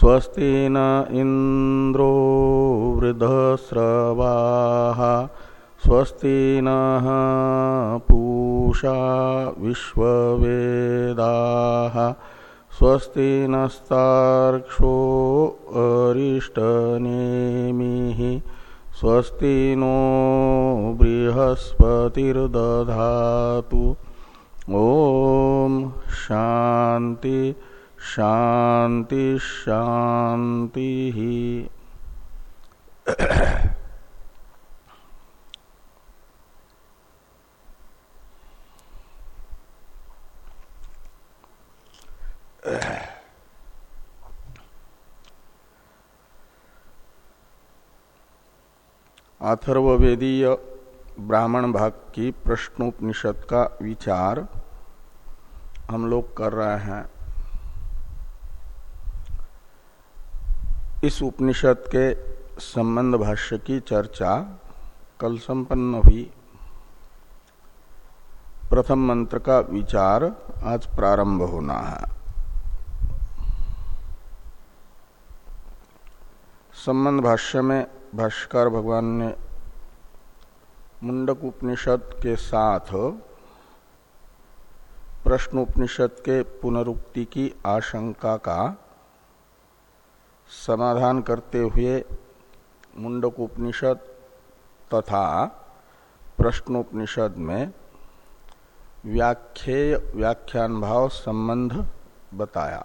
स्वस्ति न इंद्रो वृद्धस्रवाः स्वस्ति नः पूषा विश्ववेदाः स्वस्ति नस्तार्क्षो अरिष्टनेमिः स्वस्ति नो बृहस्पतिर्दधातु। ॐ शान्ति। शांति शांति ही। अथर्वेदीय ब्राह्मण भाग की प्रश्नोपनिषद का विचार हम लोग कर रहे हैं। इस उपनिषद के संबंध भाष्य की चर्चा कल संपन्न हुई। प्रथम मंत्र का विचार आज प्रारंभ होना है। संबंध भाष्य में भाष्कर भगवान ने मुंडक उपनिषद के साथ प्रश्नोपनिषद के पुनरुक्ति की आशंका का समाधान करते हुए मुंडक उपनिषद तथा प्रश्नोपनिषद में व्याख्येय व्याख्यान भाव संबंध बताया।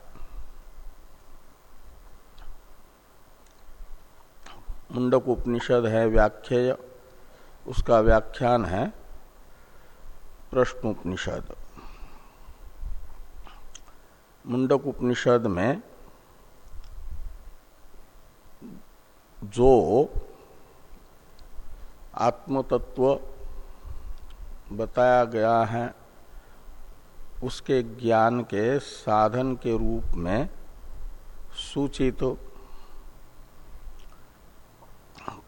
मुंडक उपनिषद है व्याख्येय उसका व्याख्यान है प्रश्नोपनिषद। मुंडक उपनिषद में जो आत्मतत्व बताया गया है, उसके ज्ञान के साधन के रूप में सूचित तो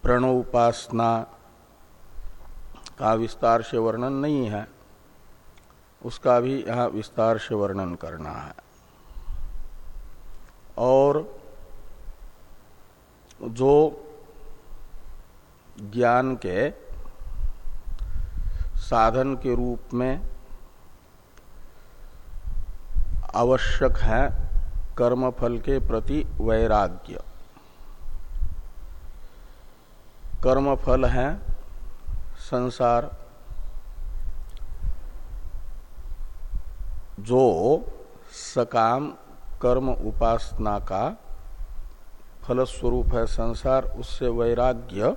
प्रणव उपासना का विस्तार से वर्णन नहीं है। उसका भी यहाँ विस्तार से वर्णन करना है। और जो ज्ञान के साधन के रूप में आवश्यक है कर्मफल के प्रति वैराग्य। कर्मफल है संसार जो सकाम कर्म उपासना का फलस्वरूप है संसार, उससे वैराग्य।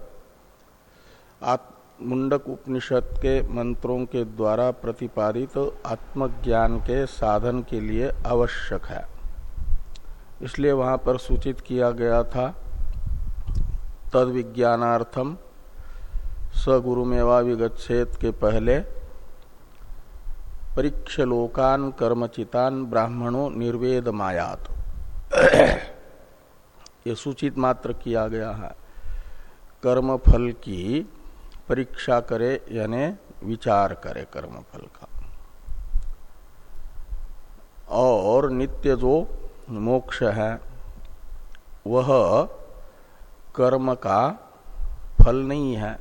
मुंडक उपनिषद के मंत्रों के द्वारा प्रतिपादित तो आत्मज्ञान के साधन के लिए आवश्यक है। इसलिए वहाँ पर सूचित किया गया था तद विज्ञानार्थम सगुरुमेवा विगछेद के पहले परीक्षलोकान कर्मचितान ब्राह्मणों निर्वेद मायात ये सूचित मात्र किया गया है। कर्म फल की परीक्षा करे, यानी विचार करे कर्म फल का। और नित्य जो मोक्ष है, वह कर्म का फल नहीं है।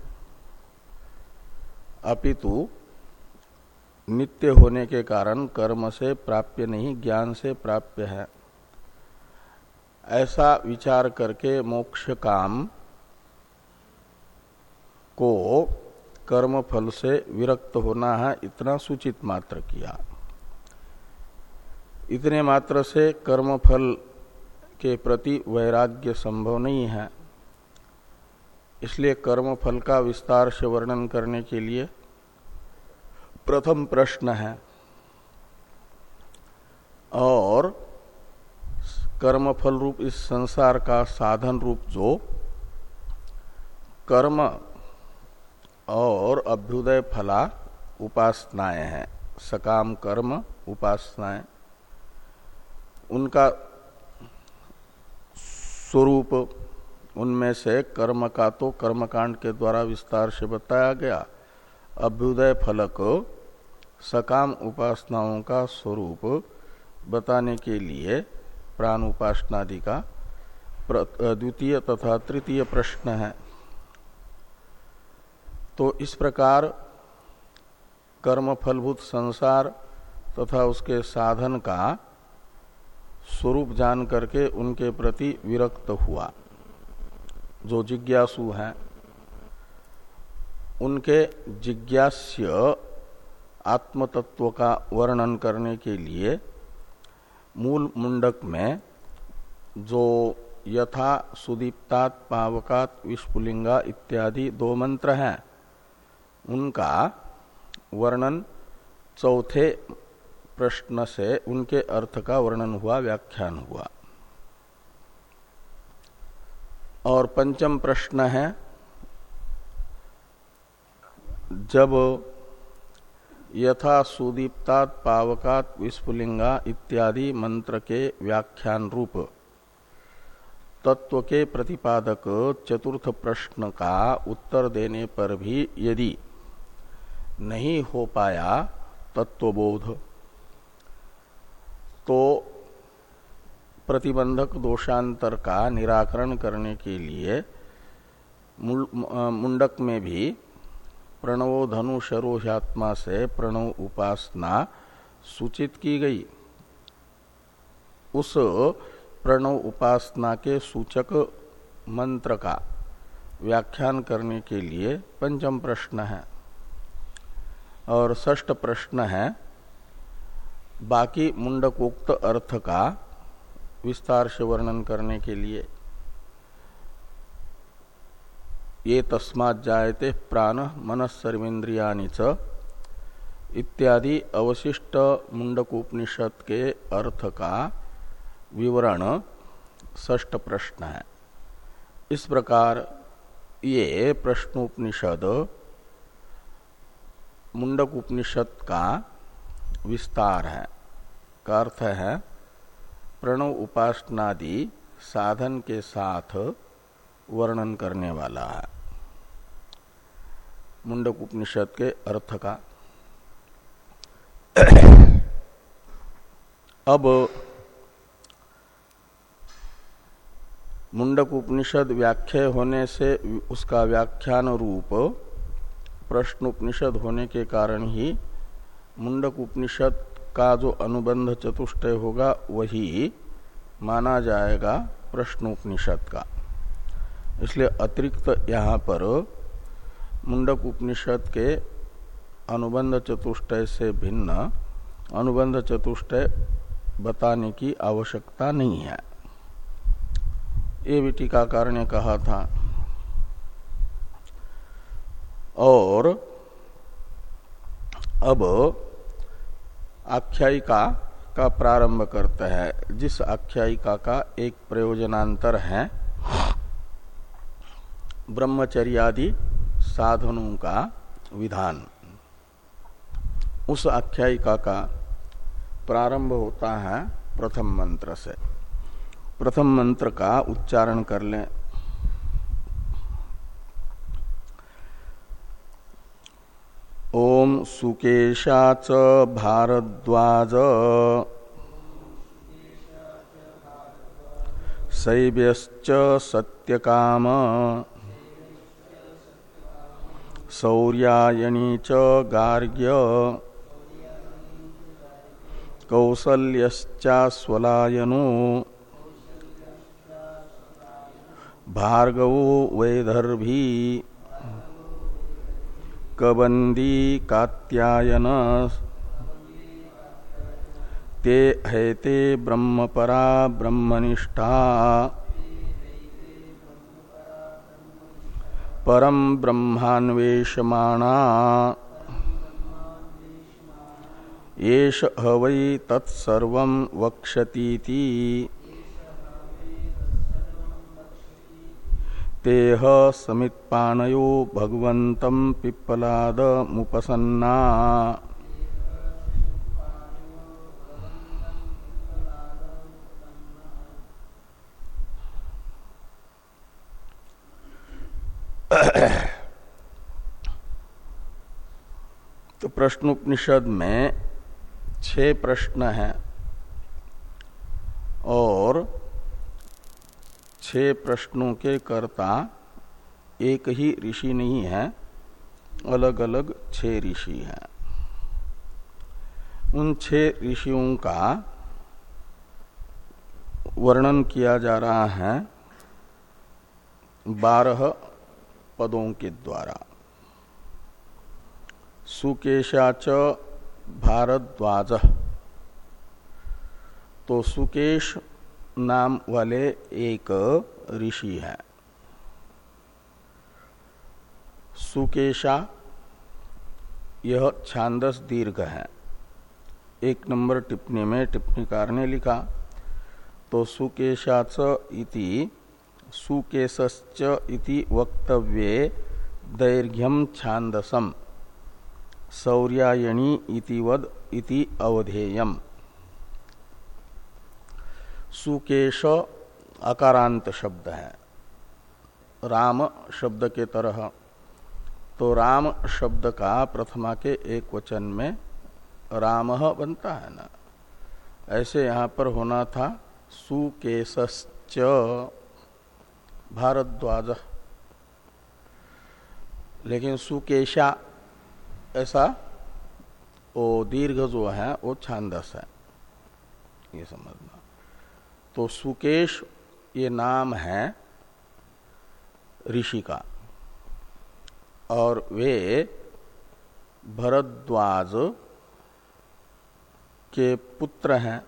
अपितु नित्य होने के कारण कर्म से प्राप्य नहीं, ज्ञान से प्राप्य है। ऐसा विचार करके मोक्ष काम को कर्म फल से विरक्त होना है, इतना सूचित मात्र किया। इतने मात्र से कर्म फल के प्रति वैराग्य संभव नहीं है। इसलिए कर्म फल का विस्तार से वर्णन करने के लिए प्रथम प्रश्न है। और कर्म फल रूप इस संसार का साधन रूप जो कर्म और अभ्युदय फला उपासनाएँ हैं, सकाम कर्म उपासनाएँ, उनका स्वरूप उनमें से कर्म का तो कर्मकांड के द्वारा विस्तार से बताया गया। अभ्युदय फलक सकाम उपासनाओं का स्वरूप बताने के लिए प्राण उपासनादि का द्वितीय तथा तृतीय प्रश्न है। तो इस प्रकार कर्म फलभूत संसार तथा उसके साधन का स्वरूप जान करके उनके प्रति विरक्त हुआ। जो जिज्ञासु हैं, उनके जिज्ञास्य आत्मतत्व का वर्णन करने के लिए मूल मुंडक में जो यथा सुदीप्तात, पावकात विस्फुलिंगा इत्यादि दो मंत्र हैं, उनका वर्णन चौथे प्रश्न से उनके अर्थ का वर्णन हुआ, व्याख्यान हुआ। और पंचम प्रश्न है, जब यथा सुदीप्तात पावकात विस्फुलिंगा इत्यादि मंत्र के व्याख्यान रूप तत्व के प्रतिपादक चतुर्थ प्रश्न का उत्तर देने पर भी यदि नहीं हो पाया तत्वबोध तो प्रतिबंधक दोषांतर का निराकरण करने के लिए मुंडक में भी प्रणवो धनु शरोहात्मा से प्रणव उपासना सूचित की गई। उस प्रणव उपासना के सूचक मंत्र का व्याख्यान करने के लिए पंचम प्रश्न है। और ष्ट प्रश्न है, बाकी मुंडकोक्त अर्थ का विस्तार से वर्णन करने के लिए ये तस्मात् जायते प्राण मनस्सर्वेन्द्रिया च इत्यादि अवशिष्ट मुंडकोपनिषद के अर्थ का विवरण ष्ट प्रश्न है। इस प्रकार ये प्रश्नोपनिषद मुंडक उपनिषद का विस्तार है। का अर्थ है, प्रणव उपासनादि साधन के साथ वर्णन करने वाला है। मुंडक उपनिषद के अर्थ का। अब मुंडक उपनिषद व्याख्या होने से उसका व्याख्यान रूप प्रश्न उपनिषद होने के कारण ही मुंडक उपनिषद का जो अनुबंध चतुष्टय होगा, वही माना जाएगा प्रश्न उपनिषद का। इसलिए अतिरिक्त यहाँ पर मुंडक उपनिषद के अनुबंध चतुष्टय से भिन्न अनुबंध चतुष्टय बताने की आवश्यकता नहीं है। ये भी टीकाकार ने कहा था। और अब आख्यायिका का प्रारंभ करते हैं। जिस आख्यायिका का एक प्रयोजनांतर है ब्रह्मचर्यादि साधनों का विधान। उस आख्यायिका का प्रारंभ होता है प्रथम मंत्र से। प्रथम मंत्र का उच्चारण कर लें। ओम सुकेशा च भारद्वाज। शैव्यश्च सत्यकाम। सौर्यायणी च गार्ग्य। कौसल्यश्चास्वलायनो। भार्गवो वैदर्भी कबंदी कात्यायन। ते हैते ब्रह्मपरा ब्रह्मनिष्ठा। परम ब्रह्मान्वेषमाणा। येष हवै तत्सर्व वक्षतीति। तेह समित्पाणयो भगवंतम पिप्पलाद तो प्रश्नोपनिषद में छह प्रश्न हैं और छह प्रश्नों के कर्ता एक ही ऋषि नहीं है अलग अलग छह ऋषि हैं। उन छह ऋषियों का वर्णन किया जा रहा है बारह पदों के द्वारा। सुकेशाच भारद्वाज। तो सुकेश नाम वाले एक ऋषि है। सुकेशा, यह छांदस दीर्घ है। एक नंबर टिप्पणी में टिप्पणीकार ने लिखा तो सुकेशाच इति सुकेशश्च इति वक्तव्ये दैर्घ्यम छांदसम सौर्यायणी इति वद इति अवधेयम। सुकेश अकारांत शब्द है। राम शब्द के तरह। तो राम शब्द का प्रथमा के एक वचन में राम बनता है ना। ऐसे यहाँ पर होना था, सुकेशश्च। भारद्वाज। लेकिन सुकेशा ऐसा, वो दीर्घ जो है, वो छांदस है। ये समझना। तो सुकेश ये नाम है ऋषि का। और वे भरद्वाज के पुत्र हैं,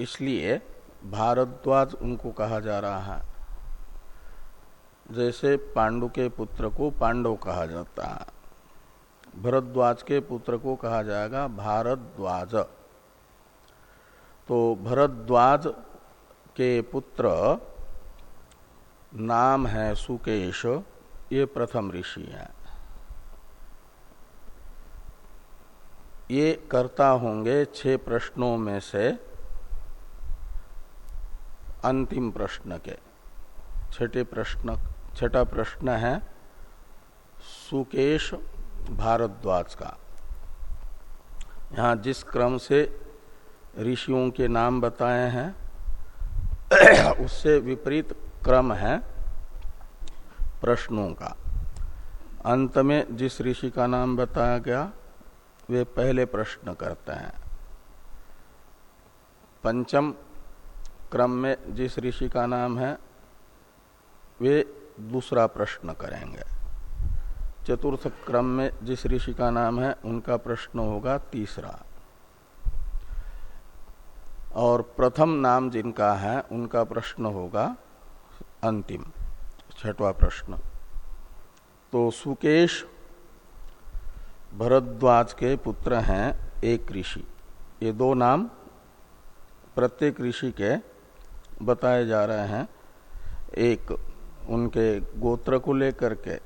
इसलिए भारद्वाज उनको कहा जा रहा है। जैसे पांडु के पुत्र को पांडव कहा जाता है। भरद्वाज के पुत्र को कहा जाएगा भारद्वाज। तो भरद्वाज के पुत्र नाम है सुकेश, ये प्रथम ऋषि है। ये करता होंगे छह प्रश्नों में से अंतिम प्रश्न के, छठे प्रश्न छठा प्रश्न है, सुकेश भारद्वाज का। यहाँ जिस क्रम से ऋषियों के नाम बताए हैं, उससे विपरीत क्रम है प्रश्नों का। अंत में जिस ऋषि का नाम बताया गया, वे पहले प्रश्न करते हैं। पंचम क्रम में जिस ऋषि का नाम है, वे दूसरा प्रश्न करेंगे। चतुर्थ क्रम में जिस ऋषि का नाम है, उनका प्रश्न होगा तीसरा। और प्रथम नाम जिनका है, उनका प्रश्न होगा अंतिम, छठवा प्रश्न। तो सुकेश भरद्वाज के पुत्र हैं एक ऋषि। ये दो नाम प्रत्येक ऋषि के बताए जा रहे हैं। एक उनके गोत्र को लेकर के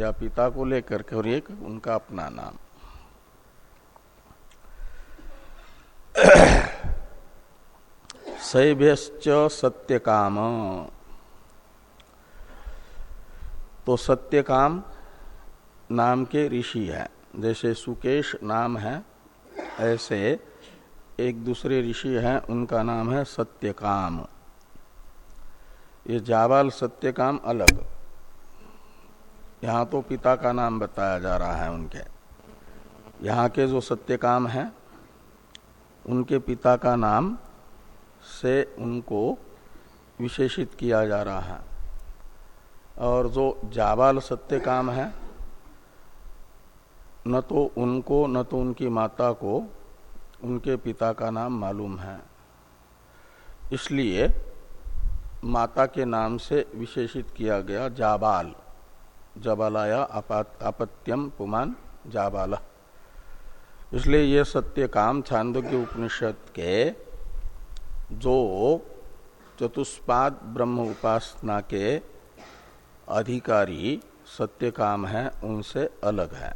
या पिता को लेकर के और एक उनका अपना नाम। सैभ्यश्च सत्य काम तो सत्य काम नाम के ऋषि है। जैसे सुकेश नाम है, ऐसे एक दूसरे ऋषि हैं, उनका नाम है सत्यकाम। ये जावाल सत्य काम अलग। यहाँ तो पिता का नाम बताया जा रहा है उनके। यहाँ के जो सत्य काम है, उनके पिता का नाम से उनको विशेषित किया जा रहा है। और जो जावाल सत्य काम है, न तो उनको, न तो उनकी माता को उनके पिता का नाम मालूम है। इसलिए माता के नाम से विशेषित किया गया जाबाल। जबालाया आपत्यम पुमान जाबाला। इसलिए ये सत्य काम छांदोग्य उपनिषद के जो चतुष्पाद ब्रह्म उपासना के अधिकारी सत्य काम है, उनसे अलग है।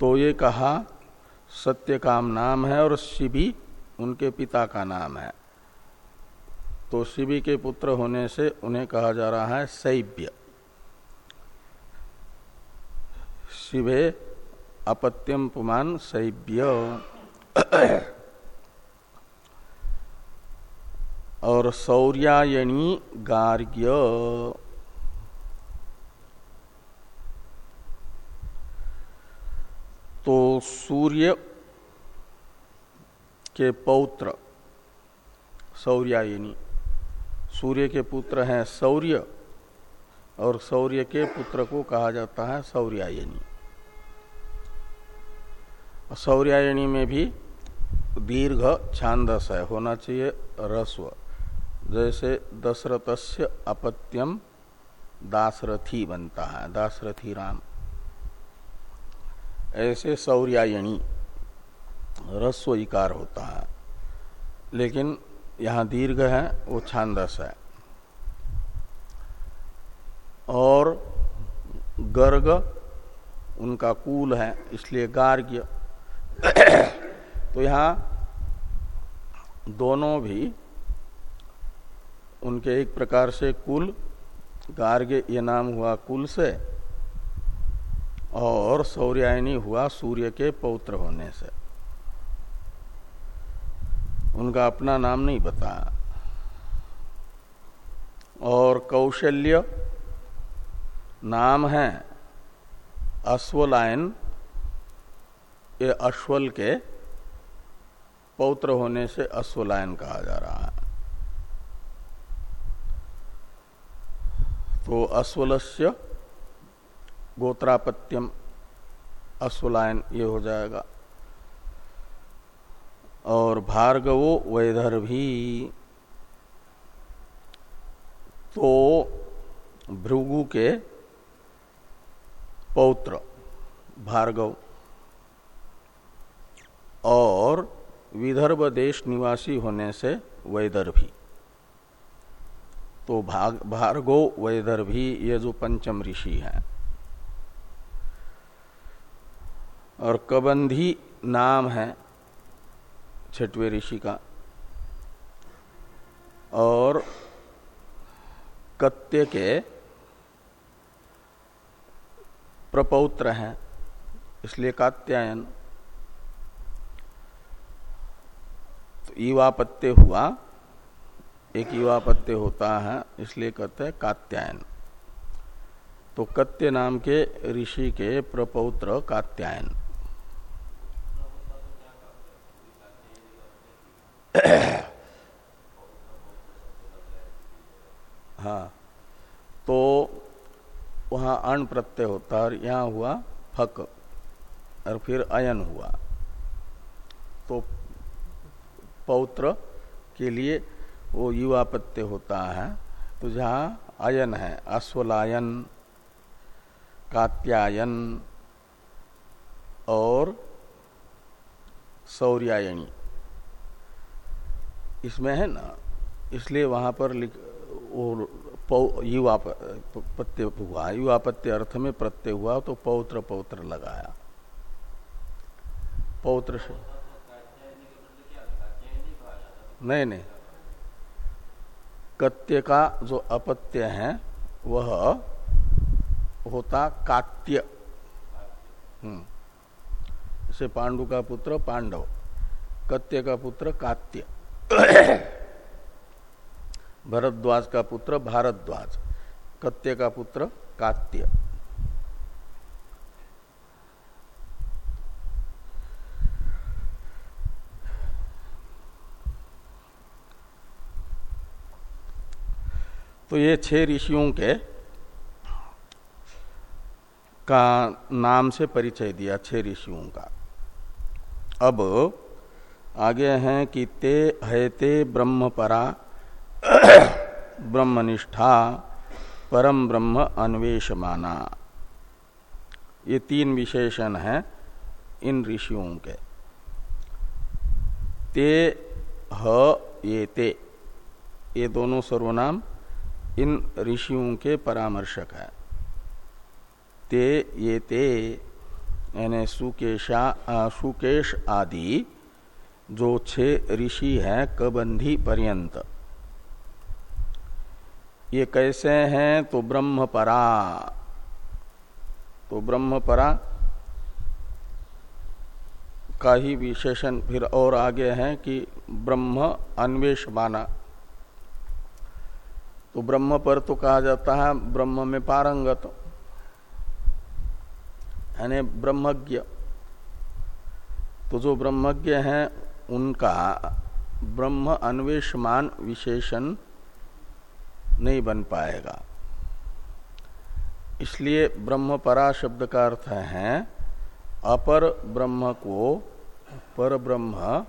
तो ये कहा, सत्य काम नाम है और शिवी उनके पिता का नाम है। तो शिवी के पुत्र होने से उन्हें कहा जा रहा है सैभ्य शिवे अपत्यम पुमान सैभ्य और सौर्यायणी गार्ग्य। तो सूर्य के पौत्र सौर्यायनी सूर्य के पुत्र हैं सौर्य और सौर्य के पुत्र को कहा जाता है सौर्यायनी सौर्यायनी में भी दीर्घ छांदस है, होना चाहिए रस्व जैसे दशरथस्य अपत्यम दासरथी बनता है दासरथी राम। ऐसे सौर्यायणी रस्व इकार होता है। लेकिन यहाँ दीर्घ है, वो छांदस है। और गर्ग उनका कूल है, इसलिए गार्ग्य तो यहाँ दोनों भी उनके एक प्रकार से कुल गार्ग्य ये नाम हुआ कुल से, और सौर्यायनी हुआ सूर्य के पौत्र होने से। उनका अपना नाम नहीं बताया और कौशल्य नाम है अश्वलायन। ये अश्वल के पौत्र होने से अश्वलायन कहा जा रहा है। तो अश्वलस्य गोत्रापत्यम अश्वलायन ये हो जाएगा। और भार्गवो वैधर्भी तो भृगु के पौत्र भार्गव और विदर्भ देश निवासी होने से वैदर्भी तो भाग भार्गो वैदर्भी ये जो पंचम ऋषि है। और कबंधी नाम है छठवें ऋषि का। और कत्य के प्रपौत्र हैं, इसलिए कात्यायन। तो हुआ, एक युवापत्य होता है, इसलिए कहते हैं कात्यायन। तो कत्य नाम के ऋषि के प्रपौत्र कात्यायन। हाँ तो वहाँ अण प्रत्यय होता और यहाँ हुआ फक और फिर अयन हुआ। तो पौत्र के लिए वो युवा प्रत्यय होता है। तो जहाँ अयन है, अश्वलायन, कात्यायन और सौर्यायणी इसमें है ना, इसलिए वहाँ पर लिख, वो युवा पत्य हुआ। युवा पत्य अर्थ में प्रत्यय हुआ तो पौत्र पौत्र लगाया। पौत्र से नहीं नहीं। कत्य का जो अपत्य है, वह होता कात्य। हम्म। पांडु का पुत्र पांडव, कत्य का पुत्र कात्य। भरद्वाज का पुत्र भारद्वाज, कत्य का पुत्र कात्य। तो ये छह ऋषियों के का नाम से परिचय दिया, छह ऋषियों का। अब आगे हैं कि ते हयते ब्रह्मपरा, ब्रह्मनिष्ठा, परम ब्रह्म अन्वेष माना ये तीन विशेषण हैं इन ऋषियों के। ते, ह, ये ते, ये दोनों सर्वनाम इन ऋषियों के परामर्शक है। ते, ये ते, यानी सुकेशा सुकेश आदि जो छह ऋषि हैं कबंधी पर्यंत। ये कैसे हैं? तो ब्रह्मपरा। तो ब्रह्मपरा का ही विशेषण फिर और आगे है कि ब्रह्म अन्वेष माना तो ब्रह्म पर तो कहा जाता है, ब्रह्म में पारंगत। यानी ब्रह्मज्ञ। तो जो ब्रह्मज्ञ हैं उनका ब्रह्म अन्वेषमान विशेषण नहीं बन पाएगा। इसलिए ब्रह्म परा शब्द का अर्थ है, अपर ब्रह्म को पर ब्रह्म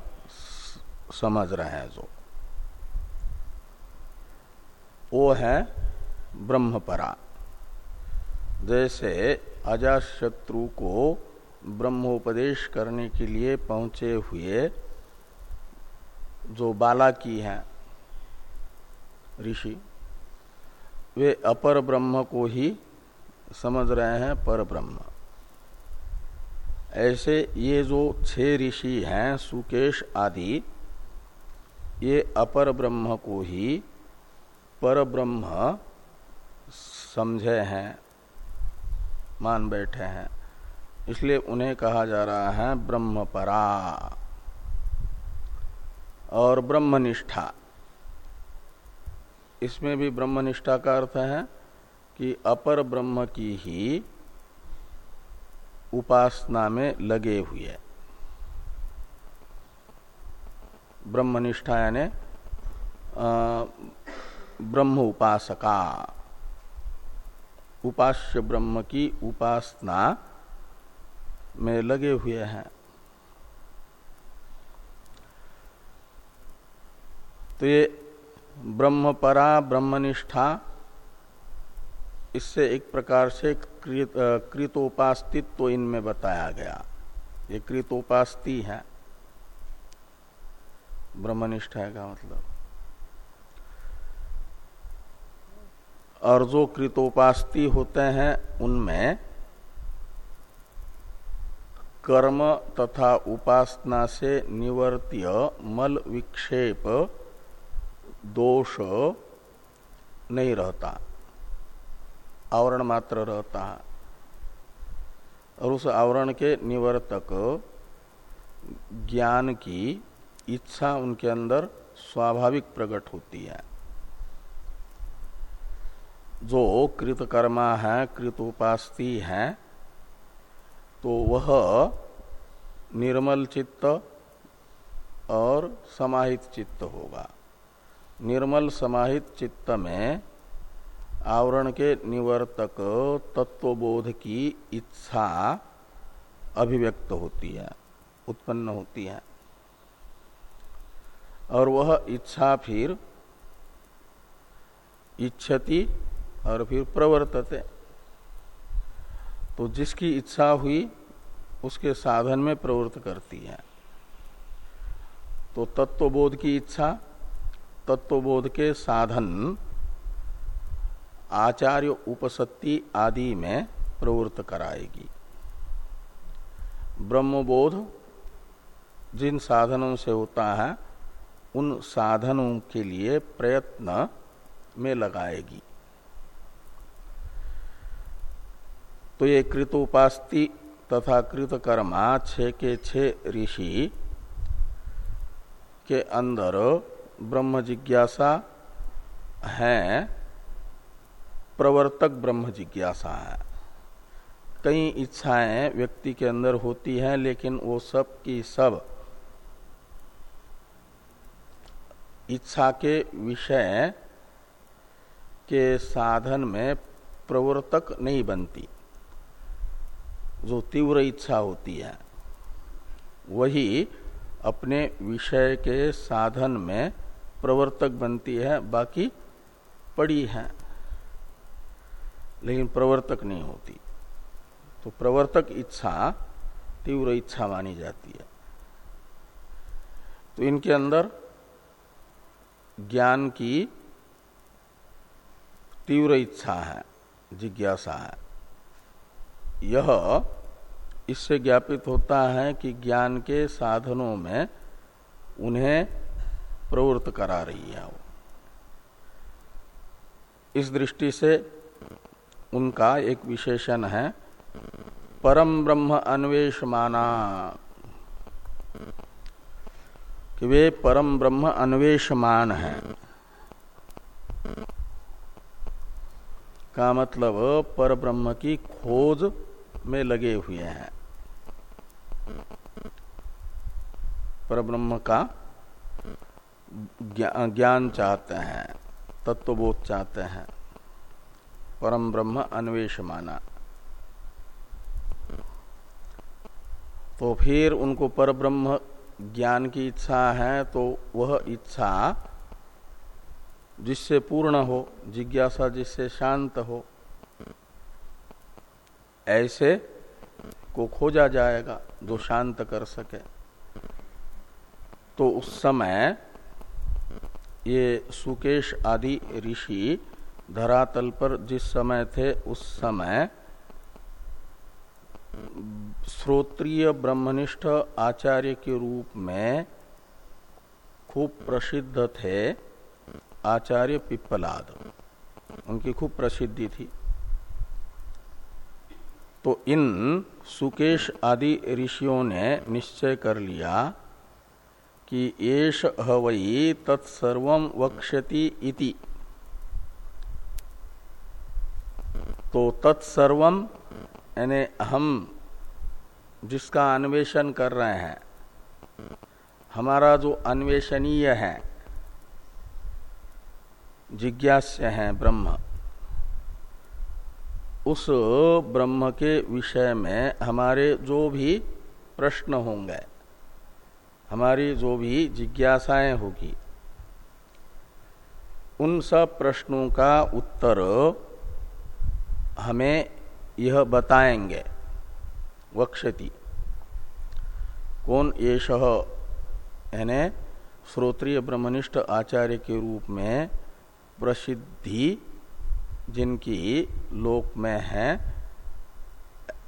समझ रहे हैं जो। वो है ब्रह्मपरा। जैसे अजाशत्रु को ब्रह्मोपदेश करने के लिए पहुँचे हुए जो बाला की हैं, ऋषि, वे अपर ब्रह्म को ही समझ रहे हैं पर ब्रह्म। ऐसे ये जो छह ऋषि हैं, सुकेश आदि, ये अपर ब्रह्म को ही पर ब्रह्म समझे हैं, मान बैठे हैं। इसलिए उन्हें कहा जा रहा है ब्रह्मपरा। और ब्रह्मनिष्ठा। इसमें भी ब्रह्मनिष्ठा का अर्थ है कि अपर ब्रह्म की ही उपासना में लगे हुए। ब्रह्मनिष्ठा यानी ब्रह्म उपासका। उपास्य ब्रह्म की उपासना में लगे हुए हैं। तो ये ब्रह्मपरा ब्रह्मनिष्ठा, इससे एक प्रकार से कृतोपास्तित्व तो इनमें बताया गया। ये कृतोपास्ति है। ब्रह्मनिष्ठा का मतलब। और जो कृतोपास्ति होते हैं, उनमें कर्म तथा उपासना से निवर्त्य मल विक्षेप दोष नहीं रहता, आवरण मात्र रहता है। और उस आवरण के निवर्तक ज्ञान की इच्छा उनके अंदर स्वाभाविक प्रकट होती है। जो कृतकर्मा है कृत कृतोपास्ती है तो वह निर्मल चित्त और समाहित चित्त होगा। निर्मल समाहित चित्त में आवरण के निवर्तक तत्वबोध की इच्छा अभिव्यक्त होती है, उत्पन्न होती है। और वह इच्छा फिर इच्छति और फिर प्रवर्तते। तो जिसकी इच्छा हुई, उसके साधन में प्रवृत्त करती है। तो तत्वबोध की इच्छा तत्वबोध के साधन, आचार्य उपसत्ति आदि में प्रवृत्त कराएगी। ब्रह्मबोध जिन साधनों से होता है, उन साधनों के लिए प्रयत्न में लगाएगी। तो ये कृतोपास्ति तथा कृतकर्मा छ के छ ऋषि के अंदर ब्रह्म जिज्ञासा है, प्रवर्तक ब्रह्म जिज्ञासा है। कई इच्छाएँ व्यक्ति के अंदर होती हैं, लेकिन वो सब की सब इच्छा के विषय के साधन में प्रवर्तक नहीं बनती। जो तीव्र इच्छा होती है, वही अपने विषय के साधन में प्रवर्तक बनती है, बाकी पड़ी है। लेकिन प्रवर्तक नहीं होती। तो प्रवर्तक इच्छा, तीव्र इच्छा मानी जाती है। तो इनके अंदर ज्ञान की तीव्र इच्छा है, जिज्ञासा है। यह इससे ज्ञापित होता है कि ज्ञान के साधनों में उन्हें प्रवृत्त करा रही है वो। इस दृष्टि से उनका एक विशेषण है, परम ब्रह्म अन्वेष माना कि वे परम ब्रह्म अन्वेषमान है। का मतलब पर ब्रह्म की खोज में लगे हुए हैं। पर ब्रह्म का ज्ञान चाहते हैं, तत्वबोध चाहते हैं, परम ब्रह्म अन्वेष माना तो फिर उनको पर ब्रह्म ज्ञान की इच्छा है तो वह इच्छा जिससे पूर्ण हो, जिज्ञासा जिससे शांत हो, ऐसे को खोजा जाएगा जो शांत कर सके। तो उस समय ये सुकेश आदि ऋषि धरातल पर जिस समय थे, उस समय श्रोत्रीय ब्रह्मनिष्ठ आचार्य के रूप में खूब प्रसिद्ध थे आचार्य पिप्पलाद। उनकी खूब प्रसिद्धि थी। तो इन सुकेश आदि ऋषियों ने निश्चय कर लिया कि येष हवई तत्सर्व वक्ष्यति इति। तो तत्सर्व, यानी हम जिसका अन्वेषण कर रहे हैं, हमारा जो अन्वेषणीय है, जिज्ञास्य है ब्रह्म, उस ब्रह्म के विषय में हमारे जो भी प्रश्न होंगे हमारी जो भी जिज्ञासाएँ होगी, उन सब प्रश्नों का उत्तर हमें यह बताएँगे। वक्षति। कौन येष यानी श्रोत्रिय ब्रह्मनिष्ठ आचार्य के रूप में प्रसिद्धि, जिनकी लोक में है,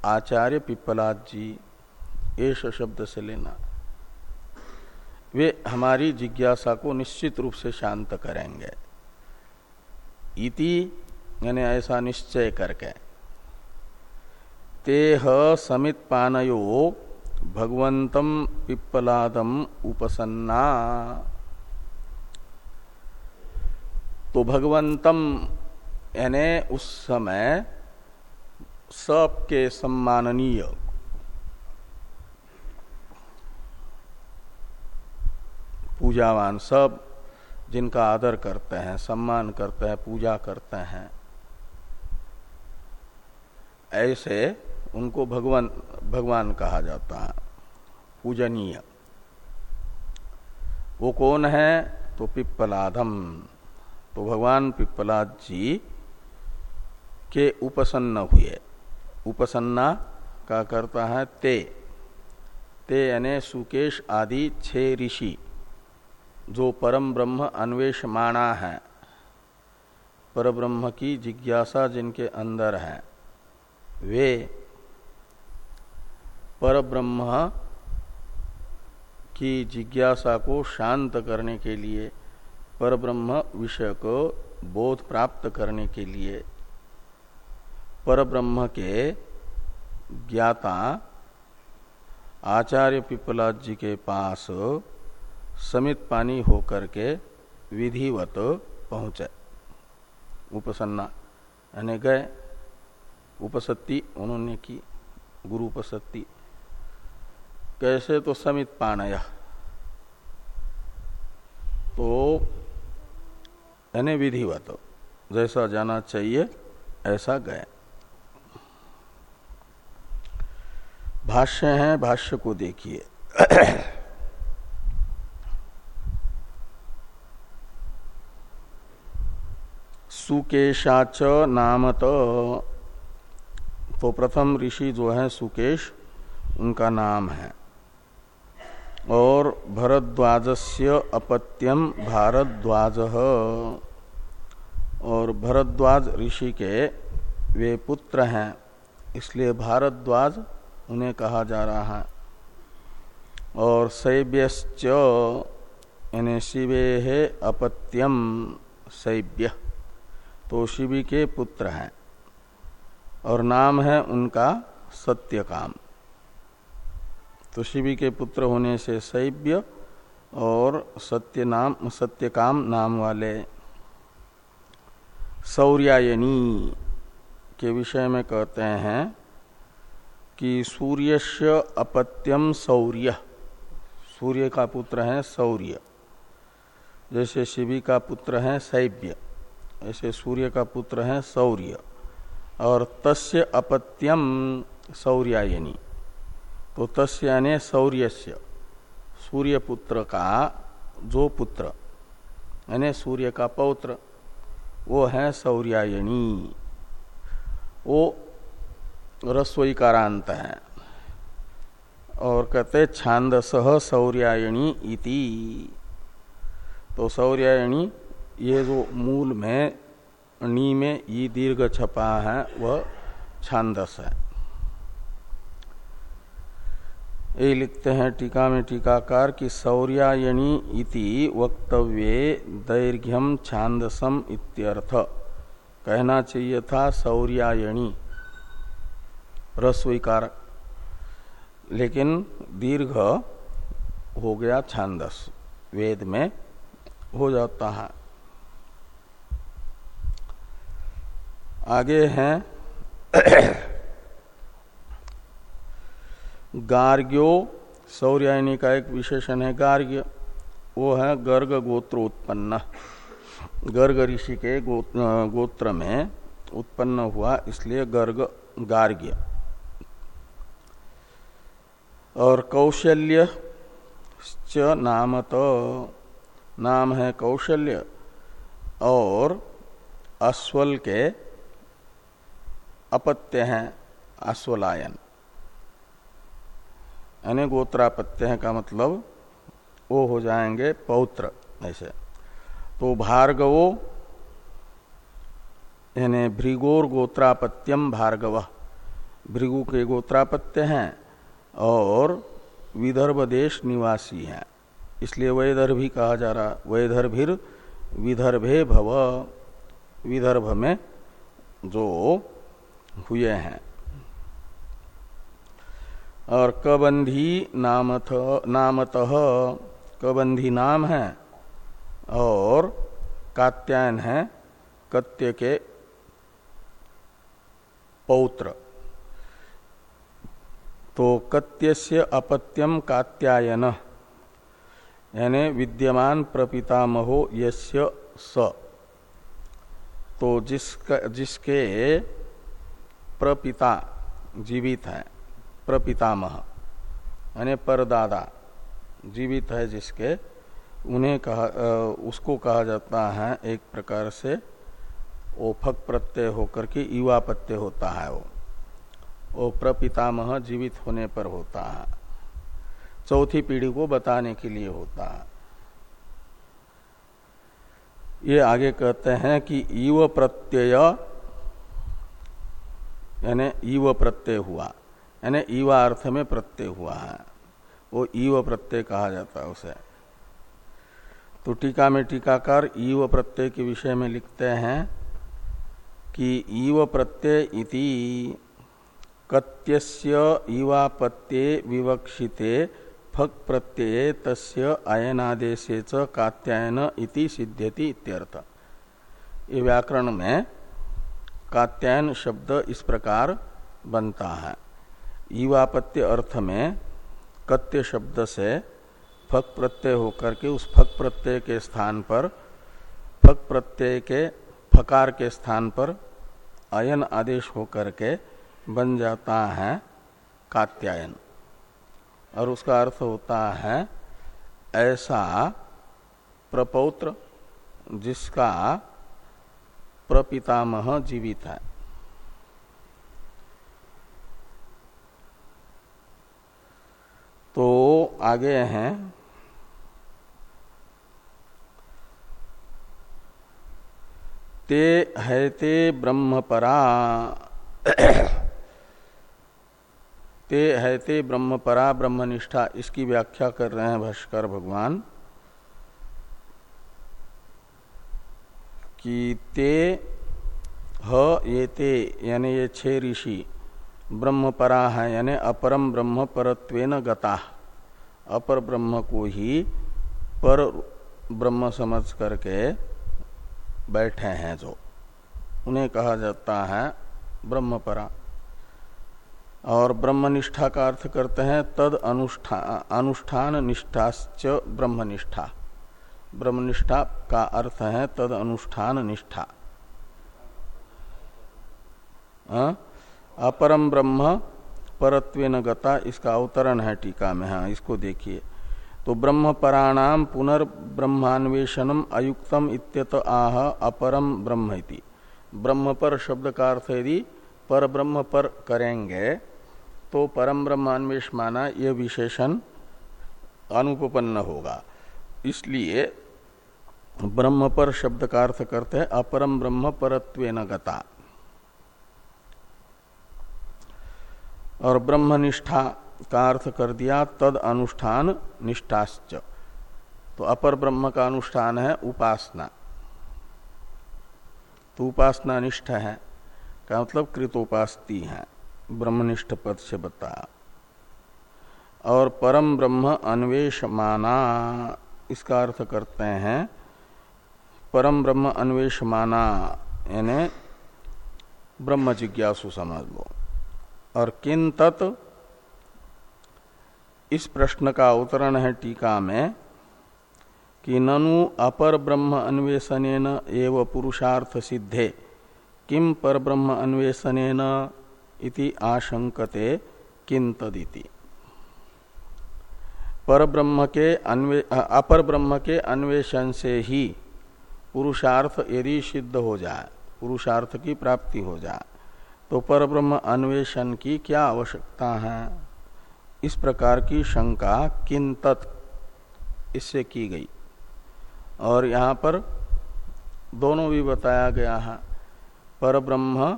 आचार्य पिपलाद जी एश शब्द से लेना। वे हमारी जिज्ञासा को निश्चित रूप से शांत करेंगे। इति, यानी ऐसा निश्चय करके। तेह समित पानयो भगवंतम पिप्पलादम उपसन्ना। तो भगवंतम, यानी उस समय सबके सम्माननीय पूजावान सब जिनका आदर करते हैं, सम्मान करते हैं, पूजा करते हैं, ऐसे उनको भगवान भगवान कहा जाता है। पूजनीय। वो कौन है? तो पिप्पलाधम तो भगवान पिप्पलाद जी के उपसन्न हुए। उपसन्ना का करता है ते। ते यानी सुकेश आदि छे ऋषि। जो परम ब्रह्म अन्वेष माना है पर ब्रह्म की जिज्ञासा जिनके अंदर है, वे पर ब्रह्म की जिज्ञासा को शांत करने के लिए पर ब्रह्म विषय को बोध प्राप्त करने के लिए पर ब्रह्म के ज्ञाता आचार्य पिपलाद जी के पास समित पानी होकर के विधिवत पहुँचे। उपसन्ना। यानी गए। उपसत्ति उन्होंने की। गुरु उपसत्ति। कैसे तो समित पानया तो यानी विधिवत। जैसा जाना चाहिए, ऐसा गए। भाष्य है, भाष्य को देखिए। सुकेशाच नामत। तो प्रथम ऋषि जो है, सुकेश, उनका नाम है। और भरद्वाजस्य अपत्यम भारद्वाज। और भरद्वाज ऋषि के वे पुत्र हैं, इसलिए भारद्वाज उन्हें कहा जा रहा है। और शैव्यश्च, यानी शिवे अपत्यम शैव्य। तो शिवी के पुत्र हैं और नाम है उनका सत्यकाम। तो शिवी के पुत्र होने से शैव्य और सत्य नाम सत्यकाम नाम वाले सौर्यायनी के विषय में कहते हैं कि सूर्यस्य अपत्यम सौर्य। सूर्य का पुत्र है सौर्य। जैसे शिवी का पुत्र है शैव्य ऐसे सूर्य का पुत्र है सौर्य। और तस्य अपत्यम सौर्यायनी। तो तस्य यानी सौर्यस्य। सूर्य पुत्र का जो पुत्र, यानी सूर्य का पौत्र, वो है सौर्यायणी वो रसोई कारांत है। और कहते छांदस सौर्यायणी इति। तो सौर्यायणी ये जो मूल में नी में ये दीर्घ छपा है, वह छांदस है। ये लिखते हैं, टीका में टीकाकार की सौर्यायणी इति वक्तव्ये दैर्घ्यम छांदसम इत्यर्थ। कहना चाहिए था सौर्यायणी रस्वीकार। लेकिन दीर्घ हो गया छांदस। वेद में हो जाता है। आगे हैं। गार्ग्यो सौर्यायनी का एक विशेषण है। गार्ग्य, वो है गर्ग गोत्र उत्पन्न गर्ग ऋषि के गोत्र में उत्पन्न हुआ, इसलिए गर्ग गार्ग्य। और कौशल्य नामत नाम है कौशल्य। और अश्वल के अपत्य हैं अश्वलायन यानी गोत्रापत्य है का मतलब वो हो जाएँगे पौत्र ऐसे। तो भार्गवो, यानी भृगोर गोत्रापत्यम भार्गव। भृगु के गोत्रापत्य हैं और विदर्भ देश निवासी हैं। इसलिए वैदर्भी कहा जा रहा, वैदर्भिर विदर्भे भव। विदर्भ में जो हुए हैं। और कबंधी नामथ, नामतः कबंधी नाम है और कात्यायन है कत्य के पौत्र। तो कत्यस्य अपत्यम कात्यायन, यानी विद्यमान प्रपितामहो यस्य स। तो जिसका, जिसके प्रपिता जीवित है, प्रपितामह, यानी परदादा जीवित है जिसके, उन्हें कहा उसको कहा जाता है एक प्रकार से ओफक प्रत्यय होकर के युवा प्रत्यय होता है वो। वो प्रपितामह जीवित होने पर होता है। चौथी पीढ़ी को बताने के लिए होता है। ये आगे कहते हैं कि युव प्रत्यय यानी ईव प्रत्यय हुआ। यानी ईवा अर्थ में प्रत्यय हुआ है। वो ईव प्रत्यय कहा जाता है उसे। तो टीका में टीकाकार ईव प्रत्यय के विषय में लिखते हैं कि ईव प्रत्यय इति कत्यस्य ईवापत्ये विवक्षिते, फक प्रत्यय तस्य अयनादेशे कात्यायन इति सिद्ध्यति इत्यर्थ। ये व्याकरण में कात्यायन शब्द इस प्रकार बनता है। ईवापत्य अर्थ में कत्य शब्द से फक प्रत्यय होकर के उस फक प्रत्यय के स्थान पर, फक प्रत्यय के फकार के स्थान पर अयन आदेश होकर के बन जाता है कात्यायन। और उसका अर्थ होता है ऐसा प्रपौत्र जिसका प्रपितामह जीवित। है तो आगे हैं। ते है ते ब्रह्मपरा। ते है ते ब्रह्मपरा ब्रह्मनिष्ठा, इसकी व्याख्या कर रहे हैं भाष्कर भगवान। कि ते, ह, ये ते, यानी ये छे ऋषि ब्रह्म ब्रह्मपरा है, यानी अपरम ब्रह्म परत्वेन गता। अपर ब्रह्म को ही पर ब्रह्म समझ करके बैठे हैं जो। उन्हें कहा जाता है ब्रह्म ब्रह्मपरा। और ब्रह्मनिष्ठा का अर्थ करते हैं तद अनुष्ठान अनुष्ठान निष्ठाश्च ब्रह्मनिष्ठा। ब्रह्मनिष्ठा का अर्थ है तद अनुष्ठान निष्ठा अपरम ब्रह्म परत्वेन गता, इसका अवतरण है टीका में हाँ इसको देखिए। तो ब्रह्म पराणाम पुनर्ब्रह्मान्वेषणम अयुक्तम इत्यत आह अपरम ब्रह्म ब्रह्म पर शब्द का अर्थ यदि पर ब्रह्म पर करेंगे तो परम ब्रह्मान्वेष माना यह विशेषण अनुपन्न होगा। इसलिए ब्रह्म पर शब्द का अर्थ करते हैं, अपरम ब्रह्म परत्वेन गता। और ब्रह्मनिष्ठा का अर्थ कर दिया, तद अनुष्ठान निष्ठाश्च। तो अपर ब्रह्म का अनुष्ठान है उपासना। तो उपासना निष्ठ है, का मतलब कृतोपास्ती है, ब्रह्मनिष्ठ पद से बता। और परम ब्रह्म अन्वेष माना इसका अर्थ करते हैं, परम ब्रह्म अन्वेष माना यानी ब्रह्म जिज्ञासु समझ लो और किन तत्? इस प्रश्न का अवतरण है टीका में, कि ननु अपर ब्रह्म अन्वेषण एव पुरुषार्थ सिद्धे। किम पर ब्रह्म अन्वेषण इति आशंकते किन तदिति। पर ब्रह्म के अन्वे अपर ब्रह्म के अन्वेषण से ही पुरुषार्थ यदि सिद्ध हो जाए, पुरुषार्थ की प्राप्ति हो जाए तो पर ब्रह्म अन्वेषण की क्या आवश्यकता है? इस प्रकार की शंका किन इससे की गई। और यहाँ पर दोनों भी बताया गया है। पर ब्रह्म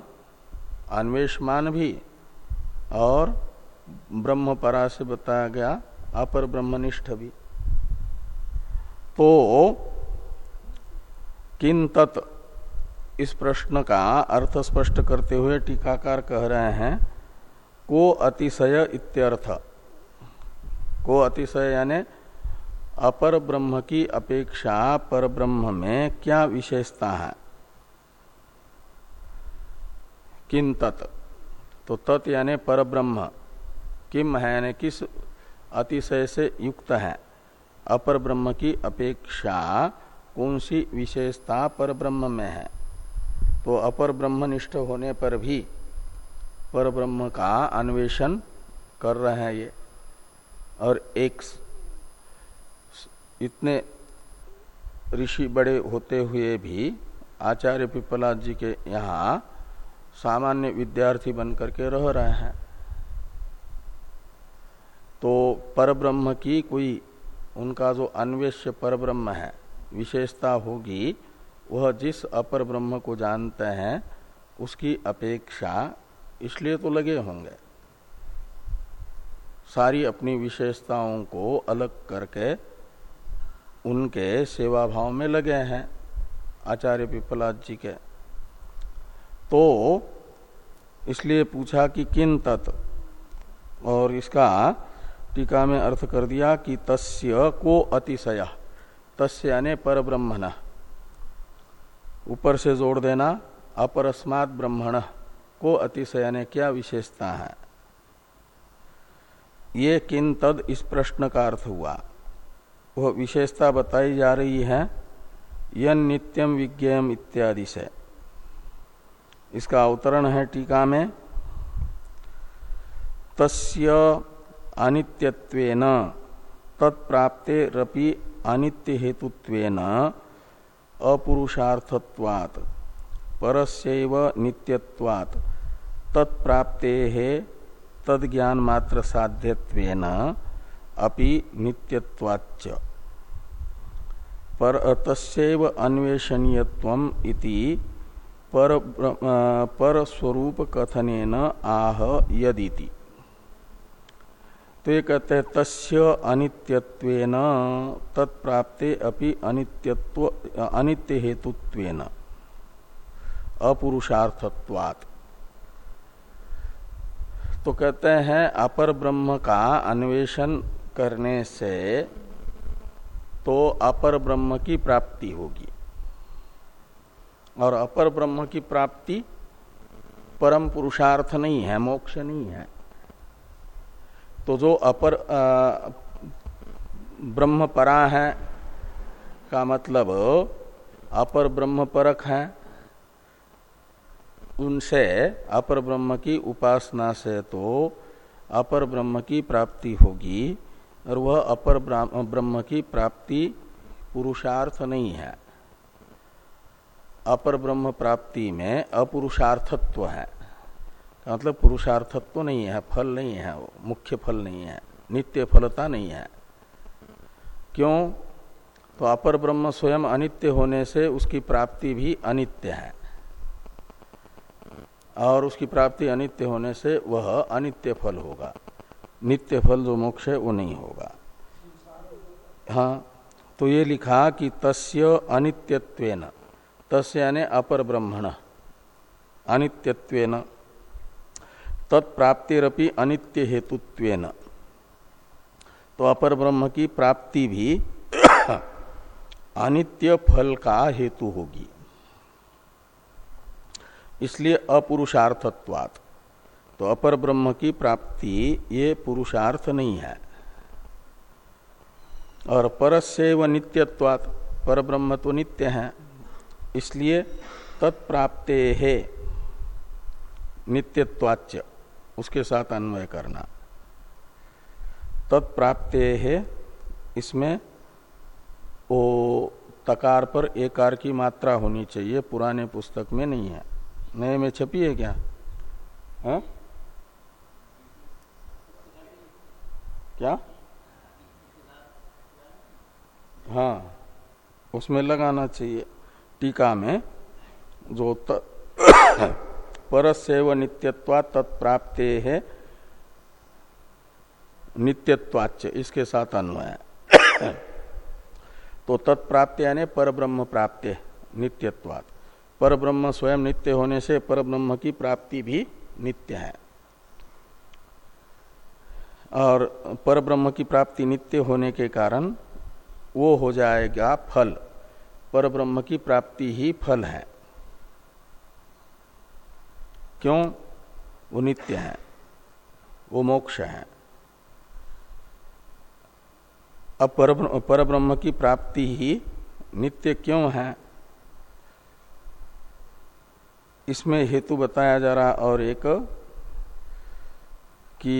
अन्वेषमान भी और ब्रह्म परा से बताया गया अपर ब्रह्मनिष्ठ भी तो किन तत् इस प्रश्न का अर्थ स्पष्ट करते हुए टीकाकार कह रहे हैं, को अतिशय इत्यर्थ। को अतिशय यानी अपर ब्रह्म की अपेक्षा पर ब्रह्म में क्या विशेषता है? किन तत् तो तत् यानी पर ब्रह्म किम है यानी किस अतिशय से युक्त है। अपर ब्रह्म की अपेक्षा कौन सी विशेषता पर ब्रह्म में है? तो अपर ब्रह्मनिष्ठ होने पर भी पर ब्रह्म का अन्वेषण कर रहे हैं ये। और एक इतने ऋषि बड़े होते हुए भी आचार्य पिपला जी के यहाँ सामान्य विद्यार्थी बनकर के रह रहे हैं। तो परब्रह्म की कोई, उनका जो अन्वेष्य परब्रह्म है, विशेषता होगी, वह जिस अपर ब्रह्म को जानते हैं, उसकी अपेक्षा इसलिए तो लगे होंगे। सारी अपनी विशेषताओं को अलग करके उनके सेवा भाव में लगे हैं, आचार्य पिपलाद जी के। तो इसलिए पूछा कि किन तत्? और इसका टीका में अर्थ कर दिया कि तस्य को अतिशय, तस्य यानी पर ब्रह्मण ऊपर से जोड़ देना, अपरस्मात ब्रह्मण, को अतिशय ने क्या विशेषता है? ये किन तद इस प्रश्न का अर्थ हुआ। वह विशेषता बताई जा रही है, यन नित्यम विज्ञम इत्यादि से। इसका अवतरण है टीका में। तस्य अनित्यत्वेन तत्प्राप्ते रपि अनित्य हेतुत्वेन अपुरुषार्थत्वात्, परस्यैव नित्यत्वात्, तत्प्राप्ते तद ज्ञान मात्र साध्यत्वेन अपि नित्यत्वाच्च। पर तस्व अन्वेषणीयत्वम इति पर पर स्वरूप कथनेन आह यदिति। तो ये कहते हैं तस्य अनित्यत्वेन, तत्प्राप्ते अपि अनित्यत्व अनित्य हेतुत्वेन अपुरुषार्थत्वात्। तो कहते हैं, अपर ब्रह्म का अन्वेषण करने से तो अपर ब्रह्म की प्राप्ति होगी। और अपर ब्रह्म की प्राप्ति परम पुरुषार्थ नहीं है, मोक्ष नहीं है। तो जो अपर ब्रह्म परा है, का मतलब अपर ब्रह्म परक है, उनसे अपर ब्रह्म की उपासना से तो अपर ब्रह्म की प्राप्ति होगी, और वह अपर ब्रह्म की प्राप्ति पुरुषार्थ नहीं है। अपर ब्रह्म प्राप्ति में अपुरुषार्थत्व है। मतलब पुरुषार्थत्व तो नहीं है, फल नहीं है वो मुख्य फल नहीं है, नित्य फलता नहीं है। क्यों? तो अपर ब्रह्म स्वयं अनित्य होने से उसकी प्राप्ति भी अनित्य है। और उसकी प्राप्ति अनित्य होने से वह अनित्य फल होगा। नित्य फल जो मोक्ष है, वो नहीं होगा। हाँ तो ये लिखा कि तस्य अनित्यत्वेन, तस्य यानी अपर ब्रह्मण, अनित्यत्वेन। तत्प्राप्तिरपि अनित्य हेतुत्वेन तो अपर ब्रह्म की प्राप्ति भी अनित्य फल का हेतु होगी इसलिए अपुरुषार्थत्वात्। तो अपर ब्रह्म की प्राप्ति ये पुरुषार्थ नहीं है। और परस्य व नित्यत्वात्। पर ब्रह्म तो नित्य है। इसलिए तत्प्राप्ते है नित्यत्वाच्य उसके साथ अन्वय करना। तत्प्राप्ते है इसमें वो तकार पर एकार की मात्रा होनी चाहिए, पुराने पुस्तक में नहीं है। नए में छपी है क्या? है? क्या? हाँ उसमें लगाना चाहिए। टीका में जो त... परस्व नित्यत्वा तत्प्राप्ते है नित्यत्वाच इसके साथ अन्वय। तो तत्प्राप्त यानी पर ब्रह्म प्राप्त, नित्यत्वात्। पर ब्रह्म स्वयं नित्य होने से पर ब्रह्म की प्राप्ति भी नित्य है। और पर ब्रह्म की प्राप्ति नित्य होने के कारण वो हो जाएगा फल। पर ब्रह्म की प्राप्ति ही फल है। क्यों? वो नित्य है। वो मोक्ष है। अब पर ब्रह्म की प्राप्ति ही नित्य क्यों है? इसमें हेतु बताया जा रहा और एक कि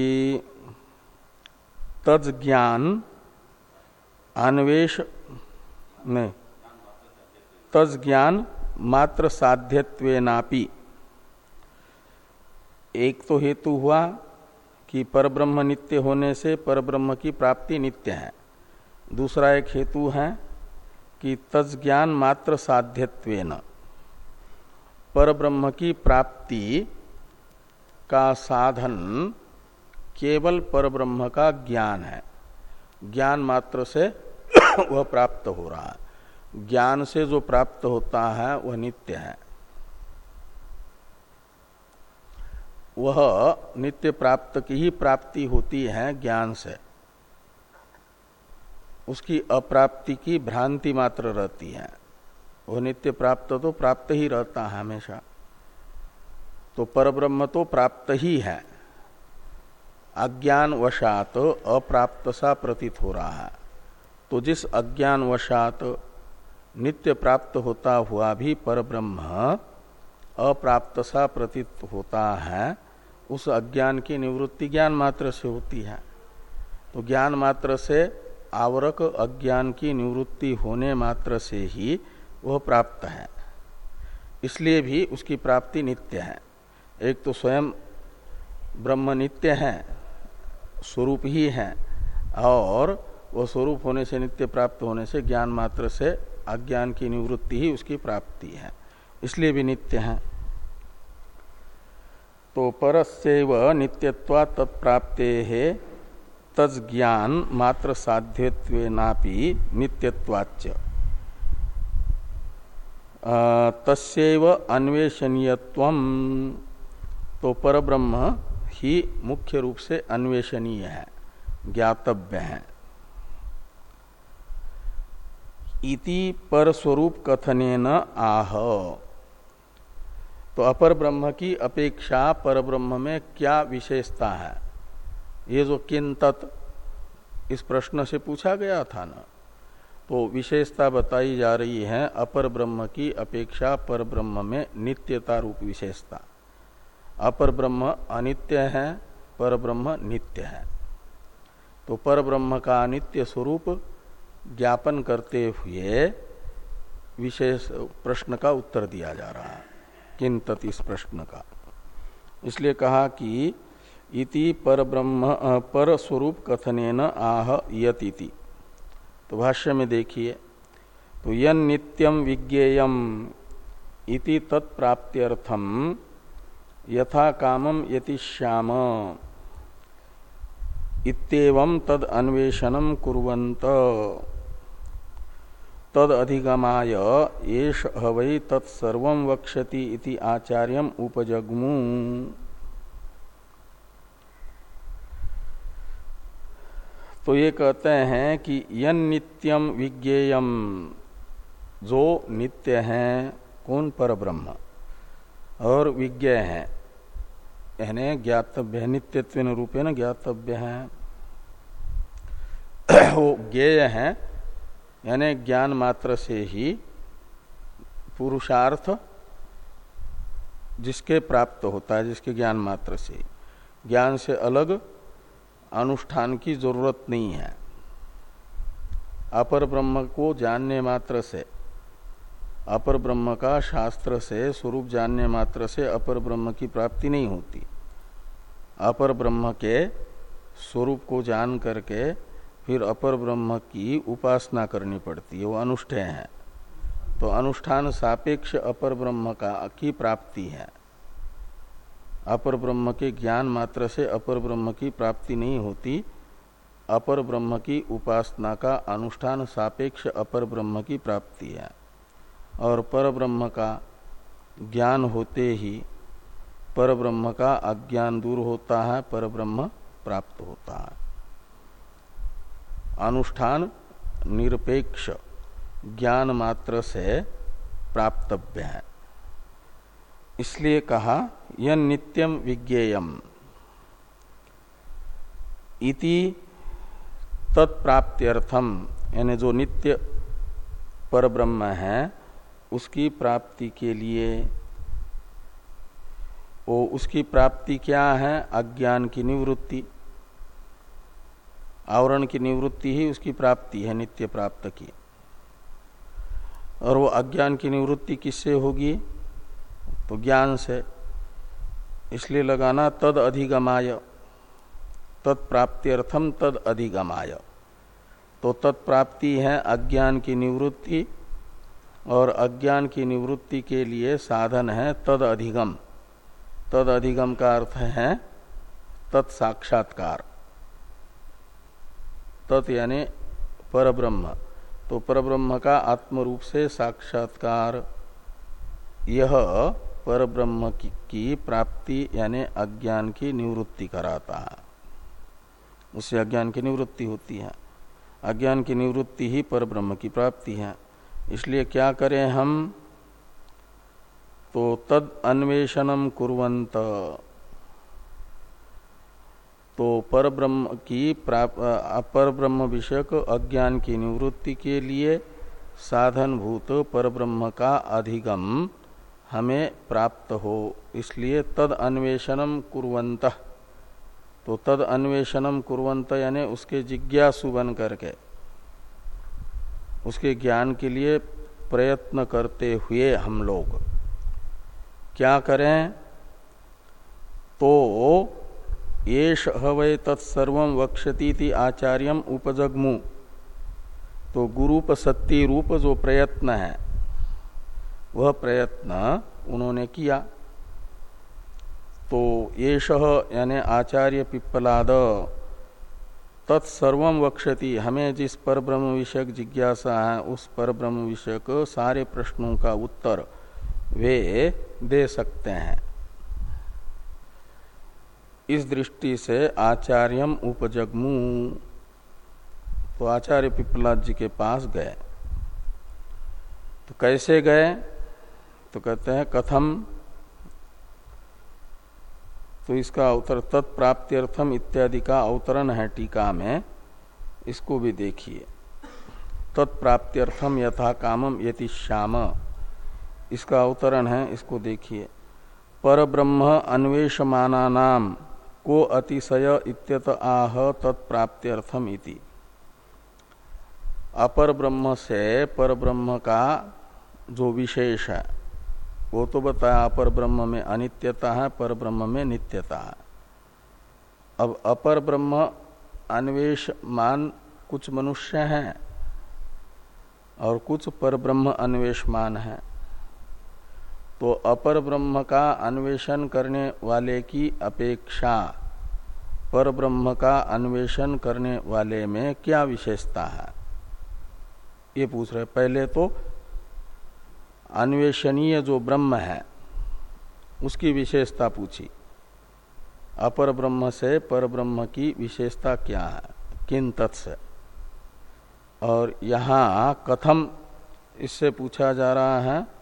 तज ज्ञान अन्वेष, नहीं तज ज्ञान मात्र साध्यत्वेनापि एक तो हेतु हुआ कि परब्रह्म नित्य होने से परब्रह्म की प्राप्ति नित्य है। दूसरा एक हेतु है कि तज ज्ञान मात्र साध्यत्वेन। परब्रह्म की प्राप्ति का साधन केवल परब्रह्म का ज्ञान है। ज्ञान मात्र से वह प्राप्त हो रहा है। ज्ञान से जो प्राप्त होता है, वह नित्य है। वह नित्य प्राप्त की ही प्राप्ति होती है ज्ञान से। उसकी अप्राप्ति की भ्रांति मात्र रहती है। वह नित्य प्राप्त तो प्राप्त ही रहता है हमेशा। तो परब्रह्म तो प्राप्त ही है। अज्ञान वशात अप्राप्त सा प्रतीत हो रहा है। तो जिस अज्ञान वशात नित्य प्राप्त होता हुआ भी परब्रह्म अप्राप्त सा प्रतीत होता है, उस अज्ञान की निवृत्ति ज्ञान मात्र से होती है। तो ज्ञान मात्र से, आवरक अज्ञान की निवृत्ति होने मात्र से ही वह प्राप्त है। इसलिए भी उसकी प्राप्ति नित्य है। एक तो स्वयं ब्रह्म नित्य है, स्वरूप ही है, और वह स्वरूप होने से नित्य प्राप्त होने से ज्ञान मात्र से अज्ञान की निवृत्ति ही उसकी प्राप्ति है। इसलिए भी नित्य है। तो परस्व नित्यत्वा तत्प्राप्ते है तज्ञान मात्र साध्यत्वेनापि नित्यत्वाच्च। तस्व अन्वेषणीयत्व। तो परब्रह्म ही मुख्य रूप से अन्वेषणीय है, ज्ञातव्य है। इति पर स्वरूप कथने आह। तो अपर ब्रह्म की अपेक्षा पर ब्रह्म में क्या विशेषता है? ये जो किन तत्, इस प्रश्न से पूछा गया था ना। तो विशेषता बताई जा रही है अपर ब्रह्म की अपेक्षा पर ब्रह्म में नित्यता रूप विशेषता। अपर ब्रह्म अनित्य है, पर ब्रह्म नित्य है। तो पर ब्रह्म का अनित्य स्वरूप ज्ञापन करते हुए विशेष प्रश्न का उत्तर दिया जा रहा है। किन तत् इस प्रश्न का। इसलिए कहा कि इति पर ब्रह्म पर स्वरूप कथने आह यति तो भाष्य में देखिए तो यन नित्यम विज्ञेयम इति तत्प्राप्त्यर्थम यथा कामम यति श्याम इतम तद अन्वेषण कुरंत तद अधिगमाय येष हवै तत्सर्व वक्षति इति आचार्यम उपजग्मु। तो ये कहते हैं कि यन नित्यम विज्ञेयम जो नित्य है, कौन पर ब्रह्म? और विज्ञ है। यानी ज्ञातव्य, नित्यत्व रूपेण ज्ञातव्य है। वो ज्ञेय है यानी ज्ञान मात्र से ही पुरुषार्थ जिसके प्राप्त होता है, जिसके ज्ञान मात्र से। ज्ञान से अलग अनुष्ठान की ज़रूरत नहीं है। अपर ब्रह्म को जानने मात्र से, अपर ब्रह्म का शास्त्र से स्वरूप जानने मात्र से अपर ब्रह्म की प्राप्ति नहीं होती। अपर ब्रह्म के स्वरूप को जान करके फिर अपर ब्रह्म की उपासना करनी पड़ती है, वो अनुष्ठेय है। तो अनुष्ठान सापेक्ष अपर ब्रह्म का की प्राप्ति है। अपर ब्रह्म के ज्ञान मात्र से अपर ब्रह्म की प्राप्ति नहीं होती। अपर ब्रह्म की उपासना का अनुष्ठान सापेक्ष अपर ब्रह्म की प्राप्ति है। और पर ब्रह्म का ज्ञान होते ही पर ब्रह्म का अज्ञान दूर होता है, पर ब्रह्म प्राप्त होता है। अनुष्ठान निरपेक्ष ज्ञान मात्र से प्राप्तव्य है। इसलिए कहा, यह नित्यम विज्ञेयम। इति तत्प्राप्त्यर्थम यानी जो नित्य पर ब्रह्म है, उसकी प्राप्ति के लिए वो उसकी प्राप्ति क्या है? अज्ञान की निवृत्ति। आवरण की निवृत्ति ही उसकी प्राप्ति है, नित्य प्राप्त की। और वो अज्ञान की निवृत्ति किससे होगी? तो ज्ञान से। इसलिए लगाना तद अधिगमाय। तत्प्राप्त्यर्थम तद अधिगमाय। तो तत्प्राप्ति है अज्ञान की निवृत्ति, और अज्ञान की निवृत्ति के लिए साधन है तद अधिगम। तद अधिगम का अर्थ है तत्साक्षात्कार। तत् यानी परब्रह्म। तो परब्रह्म का आत्म रूप से साक्षात्कार यह पर ब्रह्म की, की प्राप्ति यानी अज्ञान की निवृत्ति कराता है। उससे अज्ञान की निवृत्ति होती है। अज्ञान की निवृत्ति ही पर ब्रह्म की प्राप्ति है। इसलिए क्या करें हम? तो तद अन्वेषणम कुरंत तो पर ब्रह्म की अपर ब्रह्म विषयक अज्ञान की निवृत्ति के लिए साधन भूत पर ब्रह्म का अधिगम हमें प्राप्त हो, इसलिए तद अन्वेषणम कुरंत तो तद अन्वेषणम कुरंत यानी उसके जिज्ञासु बन करके उसके ज्ञान के लिए प्रयत्न करते हुए हम लोग। क्या करें? तो येष हवय तत्सर्व वक्षती आचार्यम उपजगमु। तो गुरुपसत्ति रूप जो प्रयत्न है, वह प्रयत्न उन्होंने किया। तो येष यानी आचार्य पिप्पलाद, तत्सर्व वक्षति हमें जिस पर ब्रह्म विषयक जिज्ञासा है, उस पर ब्रह्म विषयक सारे प्रश्नों का उत्तर वे दे सकते हैं। इस दृष्टि से आचार्यम उपजगमु। तो आचार्य पिपलाद जी के पास गए। तो कैसे गए? तो कहते हैं, कथम। तो इसका अवतर तत्प्राप्त्यर्थम इत्यादि का अवतरण है टीका में। इसको भी देखिए। तत्प्राप्त्यर्थम यथा कामम यति श्याम। इसका अवतरण है, इसको देखिए। पर ब्रह्म अन्वेषमाना नाम को अतिशय इत्यत आह तत्प्राप्त्यर्थम इति। अपर ब्रह्म से पर ब्रह्म का जो विशेष है, वो तो बताया अपर ब्रह्म में अनित्यता है, पर ब्रह्म में नित्यता है। अब अपर ब्रह्म अन्वेष मान कुछ मनुष्य हैं और कुछ पर ब्रह्म अन्वेषमान है। तो अपर ब्रह्म का अन्वेषण करने वाले की अपेक्षा। पर ब्रह्म का अन्वेषण करने वाले में क्या विशेषता है? ये पूछ रहे पहले तो अन्वेषणीय जो ब्रह्म है, उसकी विशेषता पूछी। अपर ब्रह्म से पर ब्रह्म की विशेषता क्या है? किन तत्स और यहाँ कथम, इससे पूछा जा रहा है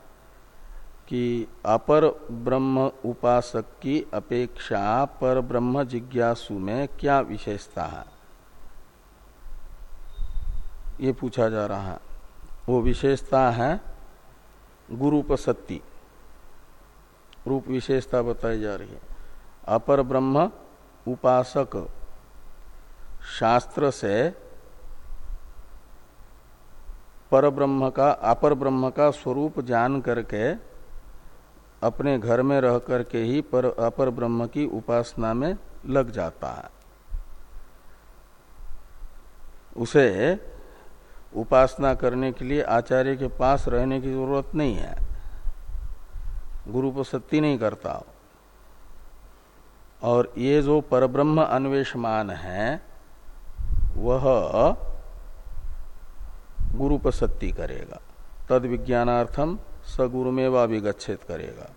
कि अपर ब्रह्म उपासक की अपेक्षा पर ब्रह्म जिज्ञासु में क्या विशेषता है? ये पूछा जा रहा है। वो विशेषता है गुरुपसत्ति रूप विशेषता बताई जा रही है। अपर ब्रह्म उपासक शास्त्र से पर ब्रह्म का, अपर ब्रह्म का स्वरूप जान करके अपने घर में रह करके ही पर अपर ब्रह्म की उपासना में लग जाता है। उसे उपासना करने के लिए आचार्य के पास रहने की ज़रूरत नहीं है। गुरु को नहीं करता। और ये जो परब्रह्म अन्वेषमान है, वह गुरुपसत्ति करेगा। तद विज्ञानार्थम सगुरु में करेगा।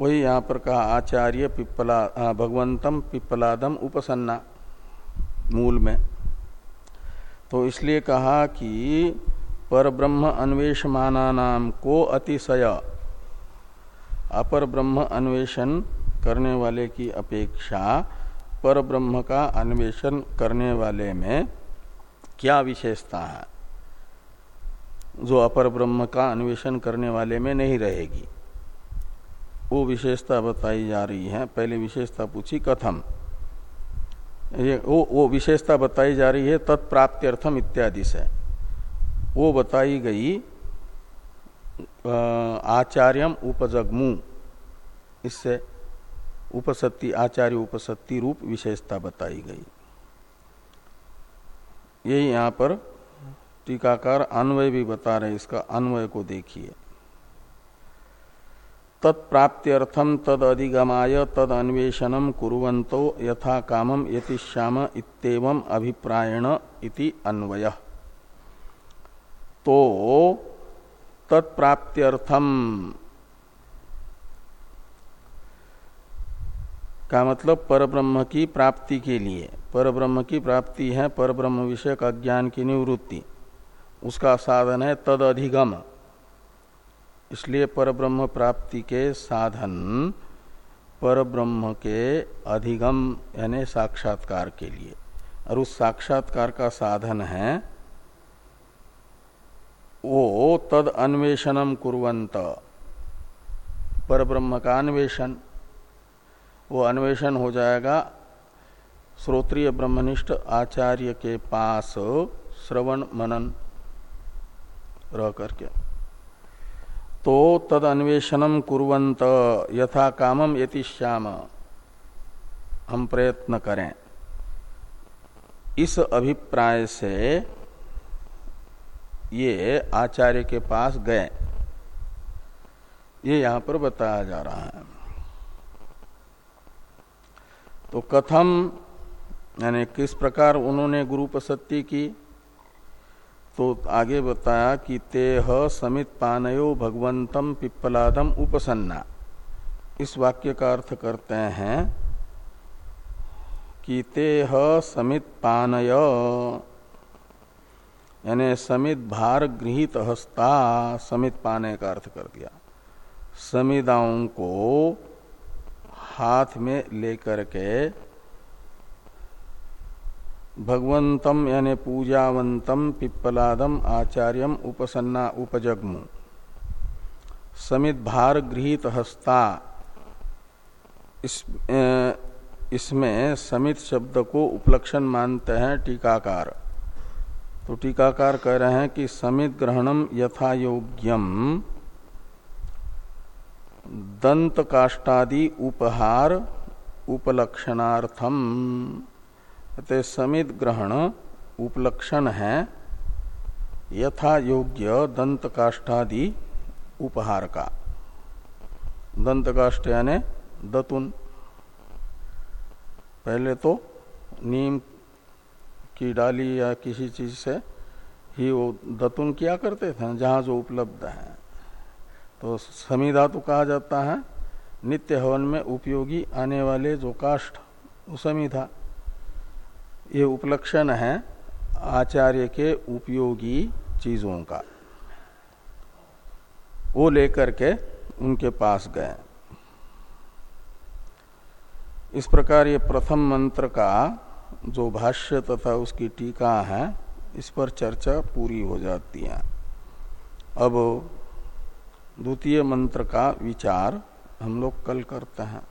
वही यहाँ पर कहा, आचार्य पिपला भगवंतम पिप्पलादम उपसन्ना, मूल में। तो इसलिए कहा कि पर ब्रह्म अन्वेषमाना नाम को अतिशय अपर ब्रह्म अन्वेषण करने वाले की अपेक्षा पर ब्रह्म का अन्वेषण करने वाले में क्या विशेषता है? जो अपर ब्रह्म का अन्वेषण करने वाले में नहीं रहेगी। वो विशेषता बताई जा रही है। पहले विशेषता पूछी, कथम। ये, वो वो विशेषता बताई जा रही है, तत्प्राप्त्यर्थम इत्यादि से। वो बताई गई आचार्यम उपजगमु। इससे उपसत्ति, आचार्य उपसत्ति रूप विशेषता बताई गई। यही यहाँ पर टीकाकार अन्वय भी बता रहे इसका अन्वय को देखिए। तत्प्राप्त्यर्थम तद अधिगमाय तद अन्वेषणम कुरंतो यथा कामम यतिश्याम इतम अभिप्रायण इति अन्वय। तो तत्प्राप्त्यर्थम का मतलब परब्रह्म की प्राप्ति के लिए। परब्रह्म की प्राप्ति है, परब्रह्म विषय का ज्ञान की निवृत्ति। उसका साधन है तद अधिगम इसलिए परब्रह्म प्राप्ति के साधन, परब्रह्म के अधिगम, यानी साक्षात्कार के लिए। और उस साक्षात्कार का साधन है, वो तद अन्वेषणम कुरंत परब्रह्म का अन्वेषण, वो अन्वेषण हो जाएगा श्रोत्रिय ब्रह्मनिष्ठ आचार्य के पास श्रवण मनन रह करके। तो तद अन्वेषणम कुरंत यथा कामम यति श्याम। हम प्रयत्न करें। इस अभिप्राय से ये आचार्य के पास गए। ये यहाँ पर बताया जा रहा है। तो कथम, यानी किस प्रकार उन्होंने गुरुपसत्ति की तो आगे बताया कि तेह समित पानयो भगवंतम पिप्पलादम उपसन्ना। इस वाक्य का अर्थ करते हैं कि तेह समित पानय, यानी समित भार गृहित हस्ता, समित पाने का अर्थ कर दिया। समिदाओं को हाथ में लेकर के भगवंतम यानी पूजावंतम, पिप्पलादम आचार्यम उपसन्ना उपजग्मु। समित भार गृहित हस्ता। इस समित शब्द को उपलक्षण मानते हैं टीकाकार। तो टीकाकार कह रहे हैं कि समित ग्रहणम यथा योग्यम दंत काष्टादि उपहार उपलक्षणार्थम। अतः समित ग्रहण उपलक्षण है। यथा योग्य दंत काष्ठादि उपहार का दंत काष्ठ यानी दतुन। पहले तो नीम की डाली या किसी चीज़ से ही वो दतुन किया करते थे, जहाँ जो उपलब्ध है। तो समी तो कहा जाता है, नित्य हवन में उपयोगी आने वाले जो काष्ठ, वो समी था। ये उपलक्षण है आचार्य के उपयोगी चीज़ों का। वो लेकर के उनके पास गए। इस प्रकार ये प्रथम मंत्र का जो भाष्य तथा उसकी टीका है, इस पर चर्चा पूरी हो जाती है। अब द्वितीय मंत्र का विचार हम लोग कल करते हैं।